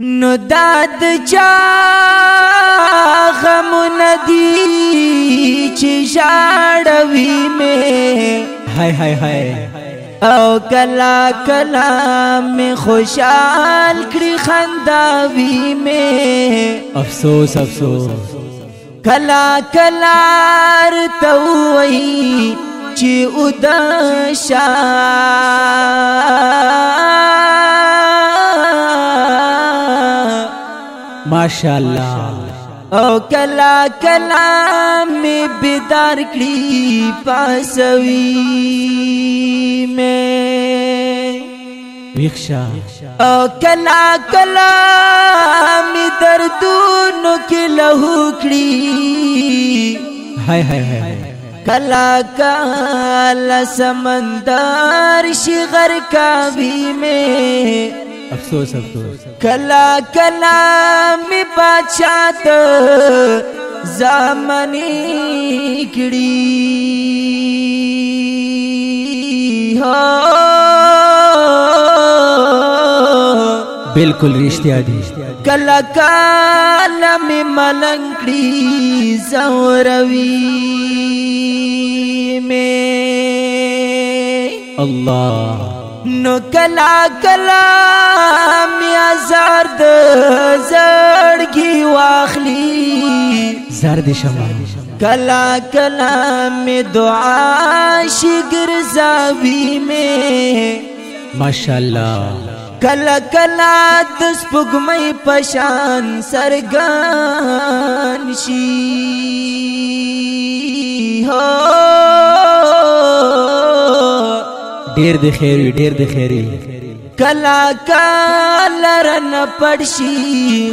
نو داد چا غم ندی چې شاړوي مې. هاي هاي هاي. او کلا کلا می خوشحال کړي خنداوي مې. افسوس افسوس. کلا کلا رته وای چې ادا شاه ماشاء اللہ او کلا کلا میں بیدار کری پاسوی میں۔ ویخشا۔ او کلا کلا میں دردونو کی لہو کری۔ ہائے ہائے ہائے۔ کلا کلا سمندر شغر کا بھی میں۔ افسوس افسوس۔ کلا کلا می بچات زمانی کڑی۔ ہو۔ بالکل رشتہ دی۔ کلا کلا می ملنگڑی زوروی میں۔ اللہ۔ نو کلا کلا میا زرد زړګي واخلي. زرد شما کلا کلا می دعا شګر زاوی می. ماشاء اللہ کلا کلا د سپګمې پشان سرګان شي. هو ډیر د خیر وي ډیر د خیر وي. کلا کلا رن پڑشی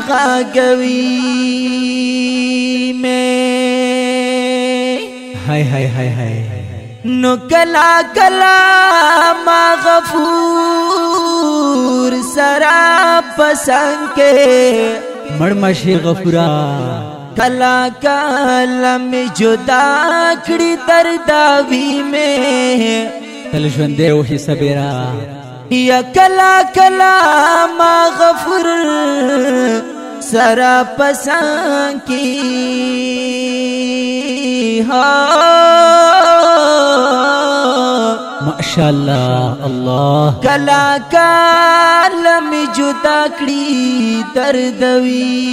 غاگوی میں ہائے ہائے ہائے ہائے. نو کلا کلا ما غفور سرا پسند کے. مڑ مشی غفورا. کلا کلا میں جدا کڑی درداوی میں. تل ژوندې او حصہ بیرا یا کلا کلا ما غفور سرا پسان کی۔ ہاں ماشاء اللہ۔ اللہ کلا کلا می جدا کړي دردوي